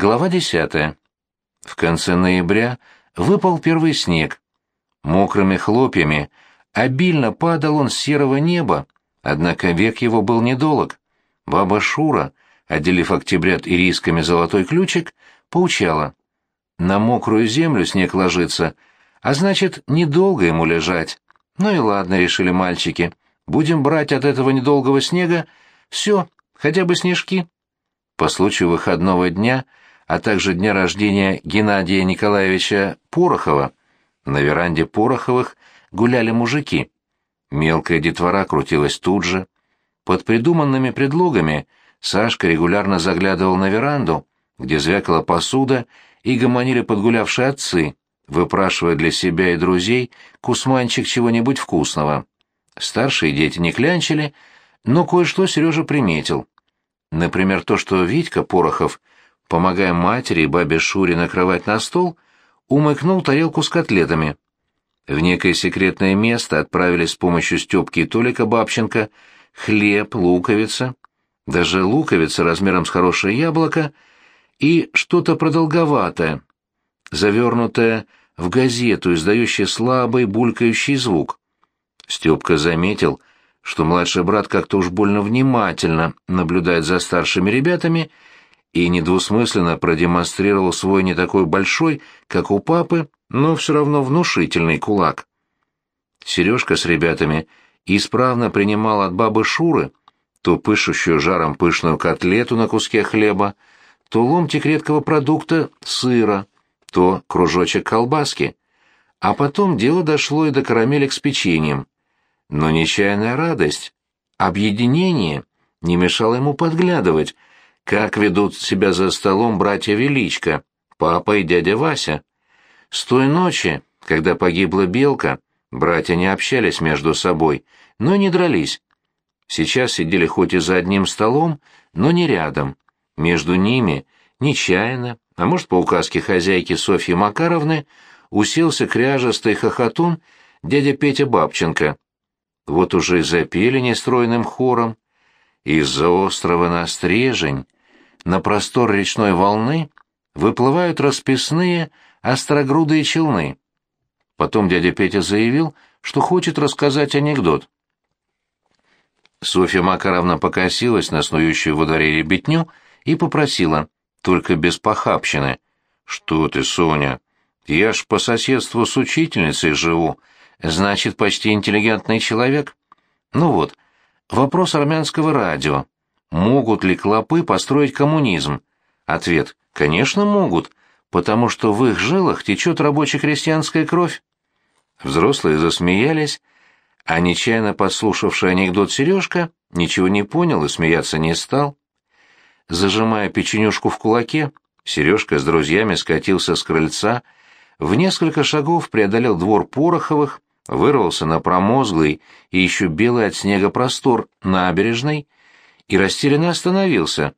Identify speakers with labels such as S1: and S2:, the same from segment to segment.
S1: Глава десятая. В конце ноября выпал первый снег. Мокрыми хлопьями обильно падал он с серого неба, однако век его был недолог. Баба Шура, отделив октябрят ирисками золотой ключик, поучала. На мокрую землю снег ложится, а значит, недолго ему лежать. Ну и ладно, решили мальчики, будем брать от этого недолгого снега все, хотя бы снежки. По случаю выходного дня — а также дня рождения Геннадия Николаевича Порохова, на веранде Пороховых гуляли мужики. Мелкая детвора крутилась тут же. Под придуманными предлогами Сашка регулярно заглядывал на веранду, где звякала посуда и гомонили подгулявшие отцы, выпрашивая для себя и друзей кусманчик чего-нибудь вкусного. Старшие дети не клянчили, но кое-что Сережа приметил. Например, то, что Витька Порохов помогая матери и бабе Шуре накрывать на стол, умыкнул тарелку с котлетами. В некое секретное место отправились с помощью Степки и Толика Бабченко хлеб, луковица, даже луковица размером с хорошее яблоко и что-то продолговатое, завернутое в газету, издающее слабый булькающий звук. Степка заметил, что младший брат как-то уж больно внимательно наблюдает за старшими ребятами и недвусмысленно продемонстрировал свой не такой большой, как у папы, но все равно внушительный кулак. Сережка с ребятами исправно принимал от бабы Шуры то пышущую жаром пышную котлету на куске хлеба, то ломтик редкого продукта сыра, то кружочек колбаски. А потом дело дошло и до карамелек с печеньем. Но нечаянная радость, объединение не мешало ему подглядывать, как ведут себя за столом братья Величко, папа и дядя Вася. С той ночи, когда погибла Белка, братья не общались между собой, но не дрались. Сейчас сидели хоть и за одним столом, но не рядом. Между ними, нечаянно, а может, по указке хозяйки Софьи Макаровны, уселся кряжестый хохотун дядя Петя Бабченко. Вот уже и запели нестройным хором. Из-за острова на стрежень на простор речной волны выплывают расписные острогрудые челны. Потом дядя Петя заявил, что хочет рассказать анекдот. Софья Макаровна покосилась на снующую во дворе ребятню и попросила, только без похабщины. «Что ты, Соня? Я ж по соседству с учительницей живу. Значит, почти интеллигентный человек. Ну вот, вопрос армянского радио. Могут ли клопы построить коммунизм? Ответ – конечно могут, потому что в их жилах течет рабоче-крестьянская кровь. Взрослые засмеялись, а нечаянно подслушавший анекдот Сережка ничего не понял и смеяться не стал. Зажимая печенюшку в кулаке, Сережка с друзьями скатился с крыльца, в несколько шагов преодолел двор Пороховых, вырвался на промозглый и еще белый от снега простор набережной и растерянно остановился.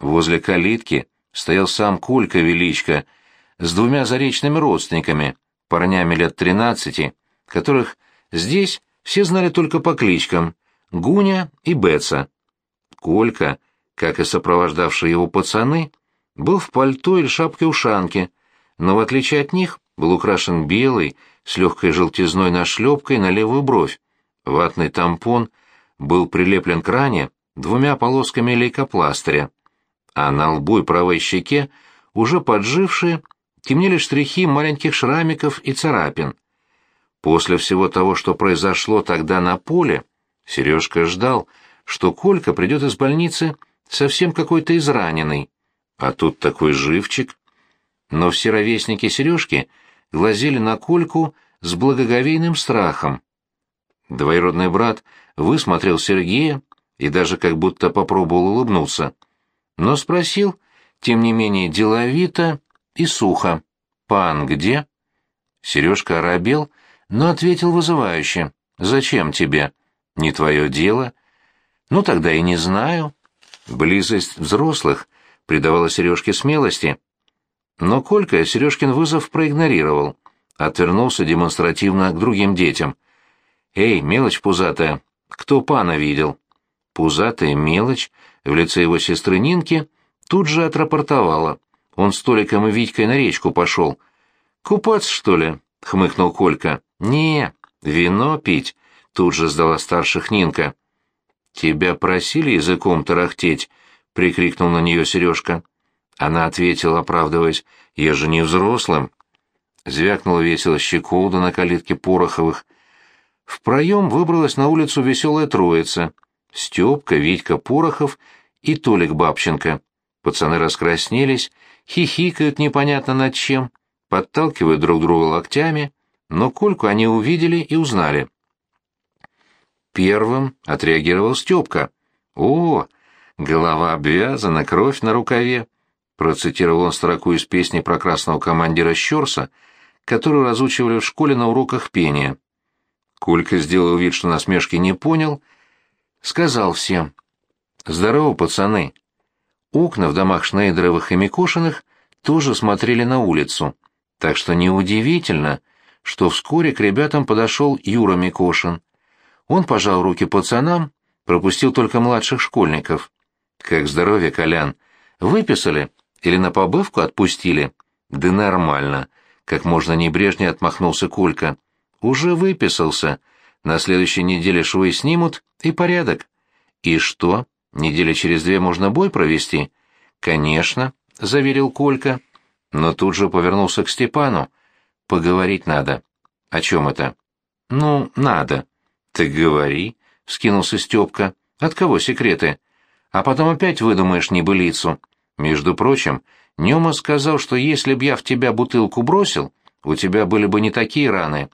S1: Возле калитки стоял сам Колька Величко с двумя заречными родственниками, парнями лет тринадцати, которых здесь все знали только по кличкам Гуня и Бетса. Колька, как и сопровождавшие его пацаны, был в пальто или шапке-ушанке, но в отличие от них был украшен белой, с легкой желтизной нашлепкой на левую бровь. Ватный тампон был прилеплен к ране, двумя полосками лейкопластыря, а на лбу и правой щеке, уже поджившие, темнели штрихи маленьких шрамиков и царапин. После всего того, что произошло тогда на поле, Сережка ждал, что Колька придет из больницы совсем какой-то израненный, а тут такой живчик. Но все ровесники Сережки глазели на Кольку с благоговейным страхом. Двоюродный брат высмотрел Сергея, и даже как будто попробовал улыбнуться. Но спросил, тем не менее, деловито и сухо. «Пан где?» Сережка оробел, но ответил вызывающе. «Зачем тебе? Не твое дело». «Ну, тогда и не знаю». Близость взрослых придавала Сережке смелости. Но Колька Сережкин вызов проигнорировал, отвернулся демонстративно к другим детям. «Эй, мелочь пузатая, кто пана видел?» Пузатая мелочь в лице его сестры Нинки тут же отрапортовала. Он с Толиком и Витькой на речку пошел. «Купаться, что ли?» — хмыкнул Колька. «Не, вино пить», — тут же сдала старших Нинка. «Тебя просили языком тарахтеть?» — прикрикнул на нее Сережка. Она ответила, оправдываясь, «Я же не взрослым». Звякнула весело щеколда на калитке Пороховых. В проем выбралась на улицу веселая троица. Степка, Витька Порохов и Толик Бабченко. Пацаны раскраснелись, хихикают непонятно над чем, подталкивают друг друга локтями, но Кольку они увидели и узнали. Первым отреагировал Степка. «О, голова обвязана, кровь на рукаве», — процитировал он строку из песни про красного командира Щерса, которую разучивали в школе на уроках пения. Колька сделал вид, что насмешки не понял, сказал всем. «Здорово, пацаны!» Окна в домах Шнейдеровых и Микошиных тоже смотрели на улицу, так что неудивительно, что вскоре к ребятам подошел Юра Микошин. Он пожал руки пацанам, пропустил только младших школьников. «Как здоровье, Колян? Выписали? Или на побывку отпустили?» «Да нормально», — как можно небрежнее отмахнулся Колька. «Уже выписался. На следующей неделе швы снимут, и порядок». «И что?» Недели через две можно бой провести? Конечно, заверил Колька, но тут же повернулся к Степану. Поговорить надо. О чем это? Ну, надо. Ты говори, вскинулся Степка. От кого секреты? А потом опять выдумаешь небылицу. Между прочим, Нема сказал, что если б я в тебя бутылку бросил, у тебя были бы не такие раны.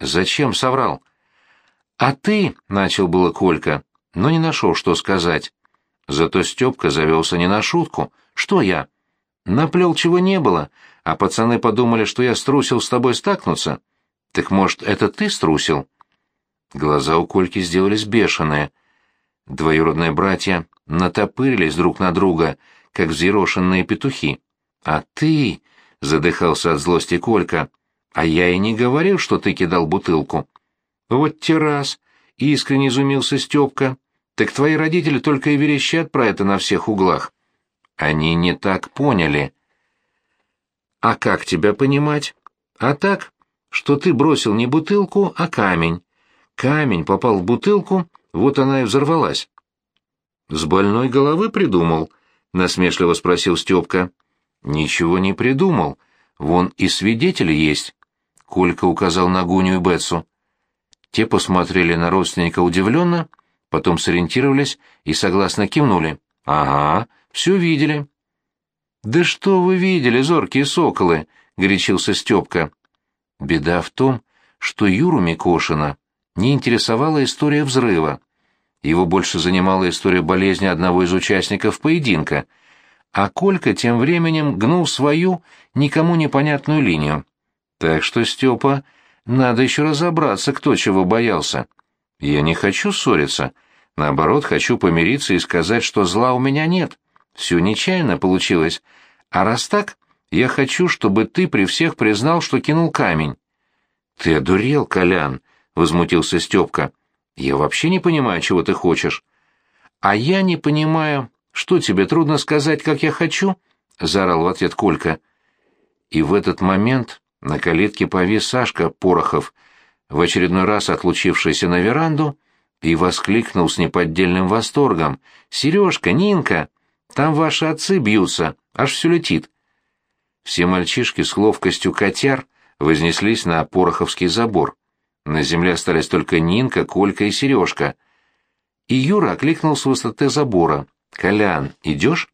S1: Зачем соврал? А ты, — начал было Колька, но не нашел, что сказать. Зато Степка завелся не на шутку. Что я? Наплел чего не было, а пацаны подумали, что я струсил с тобой стакнуться. Так, может, это ты струсил? Глаза у Кольки сделались бешеные. Двоюродные братья натопырились друг на друга, как взъерошенные петухи. «А ты...» — задыхался от злости Колька. «А я и не говорил, что ты кидал бутылку». «Вот те раз!» — искренне изумился Степка. Так твои родители только и верещат про это на всех углах. Они не так поняли. А как тебя понимать? А так, что ты бросил не бутылку, а камень. Камень попал в бутылку, вот она и взорвалась. С больной головы придумал? Насмешливо спросил Степка. Ничего не придумал. Вон и свидетели есть. Колька указал на Гуню и Бетсу. Те посмотрели на родственника удивленно, потом сориентировались и согласно кивнули. «Ага, все видели». «Да что вы видели, зоркие соколы?» — горячился Степка. Беда в том, что Юру Микошина не интересовала история взрыва. Его больше занимала история болезни одного из участников поединка, а Колька тем временем гнул свою, никому непонятную линию. Так что, Степа, надо еще разобраться, кто чего боялся. Я не хочу ссориться. Наоборот, хочу помириться и сказать, что зла у меня нет. Все нечаянно получилось. А раз так, я хочу, чтобы ты при всех признал, что кинул камень. Ты одурел, Колян, возмутился Степка. Я вообще не понимаю, чего ты хочешь. А я не понимаю, что тебе трудно сказать, как я хочу, заорал в ответ Колька. И в этот момент на калитке повис Сашка Порохов — в очередной раз отлучившийся на веранду, и воскликнул с неподдельным восторгом. «Сережка, Нинка, там ваши отцы бьются, аж все летит». Все мальчишки с ловкостью котяр вознеслись на Пороховский забор. На земле остались только Нинка, Колька и Сережка. И Юра окликнул с высоты забора. «Колян, идешь?»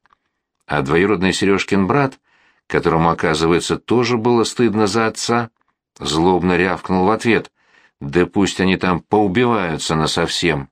S1: А двоюродный Сережкин брат, которому, оказывается, тоже было стыдно за отца, злобно рявкнул в ответ. Да пусть они там поубиваются насовсем.